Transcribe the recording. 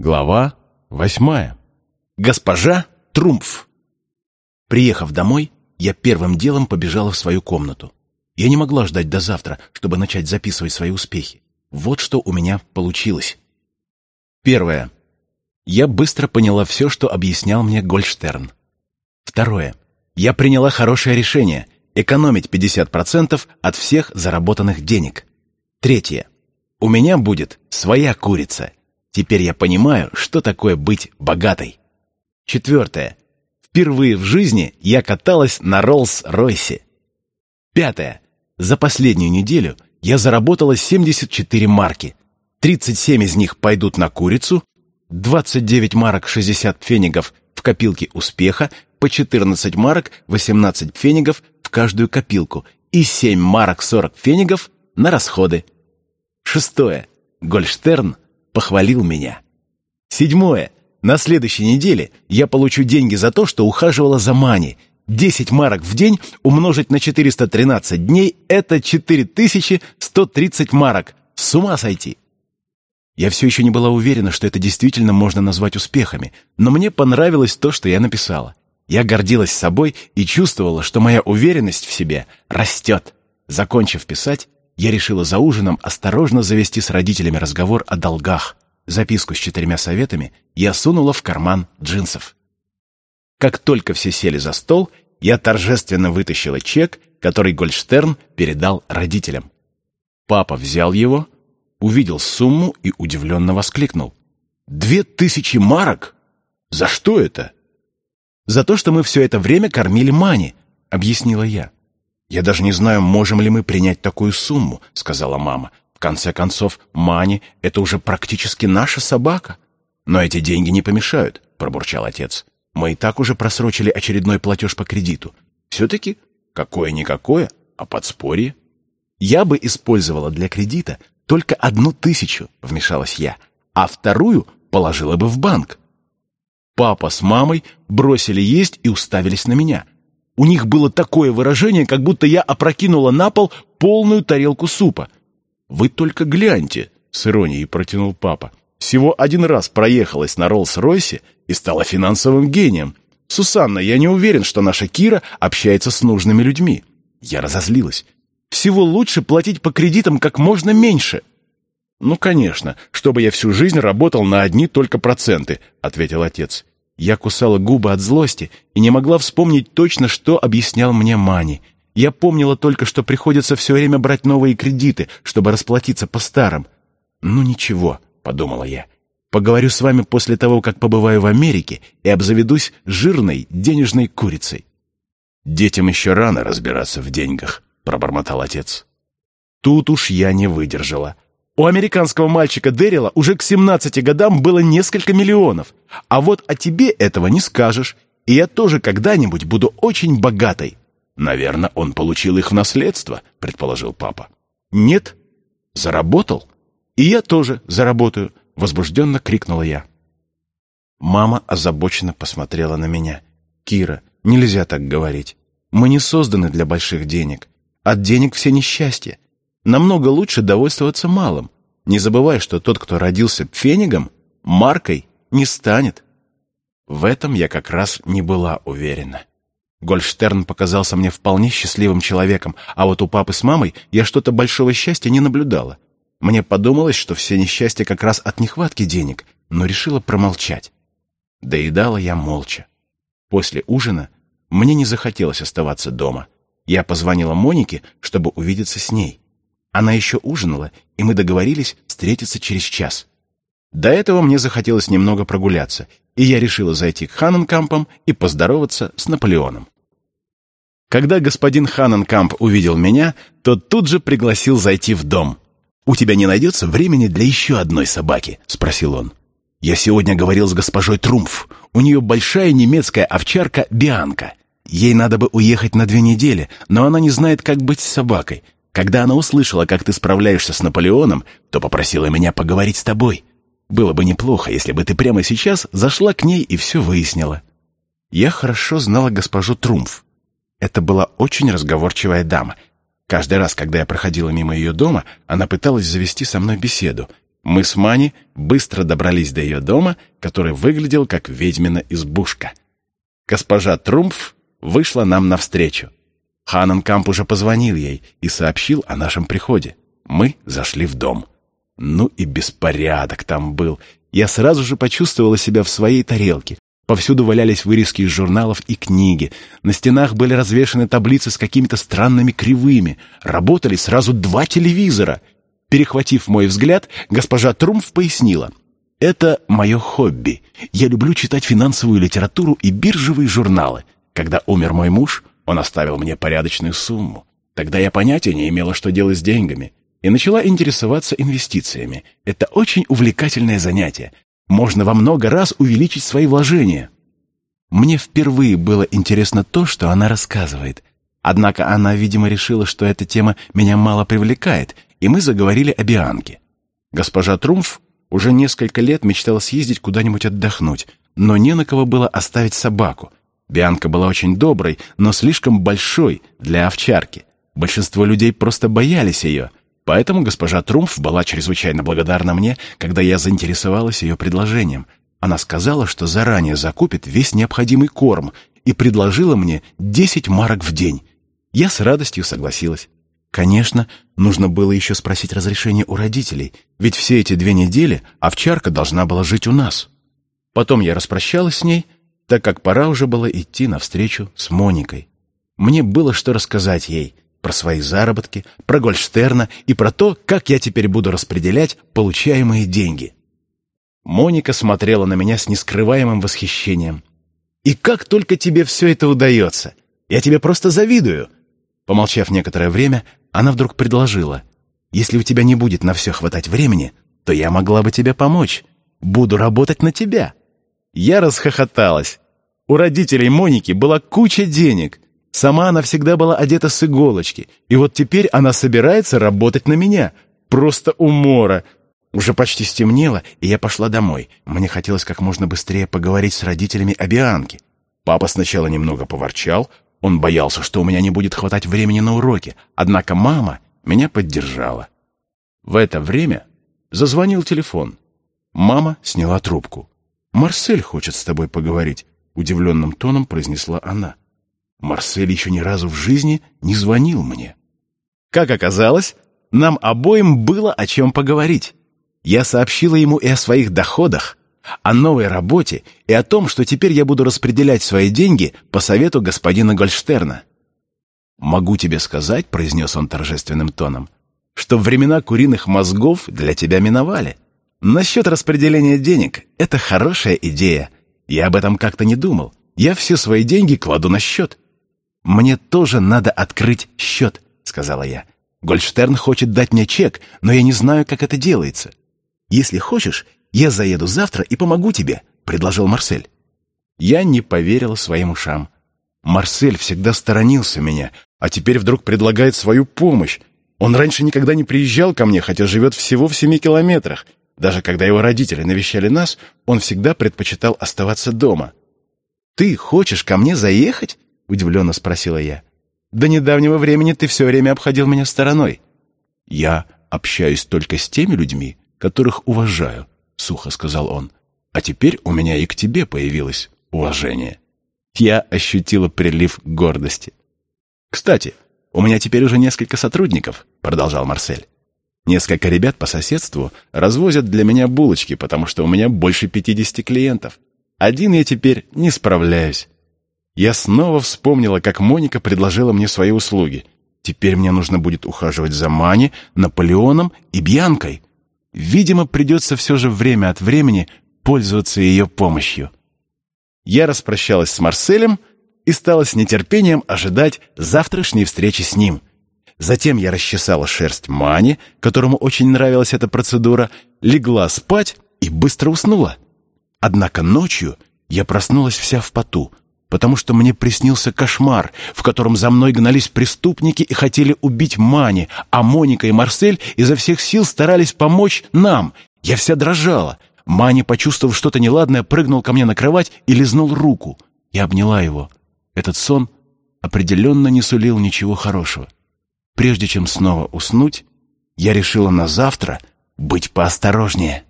Глава восьмая. Госпожа Трумф. Приехав домой, я первым делом побежала в свою комнату. Я не могла ждать до завтра, чтобы начать записывать свои успехи. Вот что у меня получилось. Первое. Я быстро поняла все, что объяснял мне Гольштерн. Второе. Я приняла хорошее решение – экономить 50% от всех заработанных денег. Третье. У меня будет своя курица – Теперь я понимаю, что такое быть богатой. Четвертое. Впервые в жизни я каталась на Роллс-Ройсе. Пятое. За последнюю неделю я заработала 74 марки. 37 из них пойдут на курицу, 29 марок 60 фенигов в копилке успеха, по 14 марок 18 фенигов в каждую копилку и 7 марок 40 фенигов на расходы. Шестое. Гольштерн похвалил меня. Седьмое. На следующей неделе я получу деньги за то, что ухаживала за Мани. 10 марок в день умножить на 413 дней – это 4130 марок. С ума сойти! Я все еще не была уверена, что это действительно можно назвать успехами, но мне понравилось то, что я написала. Я гордилась собой и чувствовала, что моя уверенность в себе растет. Закончив писать, я решила за ужином осторожно завести с родителями разговор о долгах. Записку с четырьмя советами я сунула в карман джинсов. Как только все сели за стол, я торжественно вытащила чек, который Гольштерн передал родителям. Папа взял его, увидел сумму и удивленно воскликнул. «Две тысячи марок? За что это?» «За то, что мы все это время кормили Мани», — объяснила я. «Я даже не знаю, можем ли мы принять такую сумму», — сказала мама. «В конце концов, Мани — это уже практически наша собака». «Но эти деньги не помешают», — пробурчал отец. «Мы и так уже просрочили очередной платеж по кредиту. Все-таки какое-никакое, а подспорье». «Я бы использовала для кредита только одну тысячу», — вмешалась я, «а вторую положила бы в банк». Папа с мамой бросили есть и уставились на меня — у них было такое выражение, как будто я опрокинула на пол полную тарелку супа. «Вы только гляньте», — с иронией протянул папа. «Всего один раз проехалась на Роллс-Ройсе и стала финансовым гением. Сусанна, я не уверен, что наша Кира общается с нужными людьми». Я разозлилась. «Всего лучше платить по кредитам как можно меньше». «Ну, конечно, чтобы я всю жизнь работал на одни только проценты», — ответил отец. Я кусала губы от злости и не могла вспомнить точно, что объяснял мне Мани. Я помнила только, что приходится все время брать новые кредиты, чтобы расплатиться по старым. «Ну ничего», — подумала я. «Поговорю с вами после того, как побываю в Америке и обзаведусь жирной денежной курицей». «Детям еще рано разбираться в деньгах», — пробормотал отец. Тут уж я не выдержала. У американского мальчика Дэрила уже к 17 годам было несколько миллионов. А вот о тебе этого не скажешь. И я тоже когда-нибудь буду очень богатой. Наверное, он получил их в наследство, предположил папа. Нет, заработал. И я тоже заработаю, возбужденно крикнула я. Мама озабоченно посмотрела на меня. «Кира, нельзя так говорить. Мы не созданы для больших денег. От денег все несчастья. Намного лучше довольствоваться малым. Не забывай, что тот, кто родился пфенигом, маркой не станет. В этом я как раз не была уверена. Гольштерн показался мне вполне счастливым человеком, а вот у папы с мамой я что-то большого счастья не наблюдала. Мне подумалось, что все несчастья как раз от нехватки денег, но решила промолчать. Доедала я молча. После ужина мне не захотелось оставаться дома. Я позвонила Монике, чтобы увидеться с ней. Она еще ужинала, и мы договорились встретиться через час. До этого мне захотелось немного прогуляться, и я решила зайти к Ханненкампам и поздороваться с Наполеоном. Когда господин Ханненкамп увидел меня, то тут же пригласил зайти в дом. «У тебя не найдется времени для еще одной собаки?» — спросил он. «Я сегодня говорил с госпожой Трумф. У нее большая немецкая овчарка Бианка. Ей надо бы уехать на две недели, но она не знает, как быть с собакой. Когда она услышала, как ты справляешься с Наполеоном, то попросила меня поговорить с тобой. Было бы неплохо, если бы ты прямо сейчас зашла к ней и все выяснила. Я хорошо знала госпожу Трумф. Это была очень разговорчивая дама. Каждый раз, когда я проходила мимо ее дома, она пыталась завести со мной беседу. Мы с Мани быстро добрались до ее дома, который выглядел как ведьмина избушка. Госпожа Трумф вышла нам навстречу. Ханенкамп уже позвонил ей и сообщил о нашем приходе. Мы зашли в дом. Ну и беспорядок там был. Я сразу же почувствовала себя в своей тарелке. Повсюду валялись вырезки из журналов и книги. На стенах были развешаны таблицы с какими-то странными кривыми. Работали сразу два телевизора. Перехватив мой взгляд, госпожа Трумф пояснила. «Это мое хобби. Я люблю читать финансовую литературу и биржевые журналы. Когда умер мой муж, он оставил мне порядочную сумму. Тогда я понятия не имела, что делать с деньгами и начала интересоваться инвестициями. Это очень увлекательное занятие. Можно во много раз увеличить свои вложения. Мне впервые было интересно то, что она рассказывает. Однако она, видимо, решила, что эта тема меня мало привлекает, и мы заговорили о Бианке. Госпожа Трумф уже несколько лет мечтала съездить куда-нибудь отдохнуть, но не на кого было оставить собаку. Бианка была очень доброй, но слишком большой для овчарки. Большинство людей просто боялись ее, Поэтому госпожа Трумф была чрезвычайно благодарна мне, когда я заинтересовалась ее предложением. Она сказала, что заранее закупит весь необходимый корм и предложила мне 10 марок в день. Я с радостью согласилась. Конечно, нужно было еще спросить разрешение у родителей, ведь все эти две недели овчарка должна была жить у нас. Потом я распрощалась с ней, так как пора уже было идти навстречу с Моникой. Мне было что рассказать ей — про свои заработки, про Гольштерна и про то, как я теперь буду распределять получаемые деньги. Моника смотрела на меня с нескрываемым восхищением. «И как только тебе все это удается? Я тебе просто завидую!» Помолчав некоторое время, она вдруг предложила. «Если у тебя не будет на все хватать времени, то я могла бы тебе помочь. Буду работать на тебя». Я расхохоталась. У родителей Моники была куча денег — Сама она всегда была одета с иголочки, и вот теперь она собирается работать на меня. Просто умора. Уже почти стемнело, и я пошла домой. Мне хотелось как можно быстрее поговорить с родителями о Бианке. Папа сначала немного поворчал, он боялся, что у меня не будет хватать времени на уроки, однако мама меня поддержала. В это время зазвонил телефон. Мама сняла трубку. «Марсель хочет с тобой поговорить», — удивленным тоном произнесла она. Марсель еще ни разу в жизни не звонил мне. Как оказалось, нам обоим было о чем поговорить. Я сообщила ему и о своих доходах, о новой работе и о том, что теперь я буду распределять свои деньги по совету господина Гольштерна. «Могу тебе сказать», — произнес он торжественным тоном, «что времена куриных мозгов для тебя миновали. Насчет распределения денег — это хорошая идея. Я об этом как-то не думал. Я все свои деньги кладу на счет. «Мне тоже надо открыть счет», — сказала я. «Гольдштерн хочет дать мне чек, но я не знаю, как это делается. Если хочешь, я заеду завтра и помогу тебе», — предложил Марсель. Я не поверила своим ушам. Марсель всегда сторонился меня, а теперь вдруг предлагает свою помощь. Он раньше никогда не приезжал ко мне, хотя живет всего в семи километрах. Даже когда его родители навещали нас, он всегда предпочитал оставаться дома. «Ты хочешь ко мне заехать?» — удивленно спросила я. «До недавнего времени ты все время обходил меня стороной». «Я общаюсь только с теми людьми, которых уважаю», — сухо сказал он. «А теперь у меня и к тебе появилось уважение». Я ощутила прилив гордости. «Кстати, у меня теперь уже несколько сотрудников», — продолжал Марсель. «Несколько ребят по соседству развозят для меня булочки, потому что у меня больше пятидесяти клиентов. Один я теперь не справляюсь. Я снова вспомнила, как Моника предложила мне свои услуги. Теперь мне нужно будет ухаживать за Мани, Наполеоном и Бьянкой. Видимо, придется все же время от времени пользоваться ее помощью. Я распрощалась с Марселем и стала с нетерпением ожидать завтрашней встречи с ним. Затем я расчесала шерсть Мани, которому очень нравилась эта процедура, легла спать и быстро уснула. Однако ночью я проснулась вся в поту — потому что мне приснился кошмар, в котором за мной гнались преступники и хотели убить Мани, а Моника и Марсель изо всех сил старались помочь нам. Я вся дрожала. Мани, почувствовав что-то неладное, прыгнул ко мне на кровать и лизнул руку. Я обняла его. Этот сон определенно не сулил ничего хорошего. Прежде чем снова уснуть, я решила на завтра быть поосторожнее.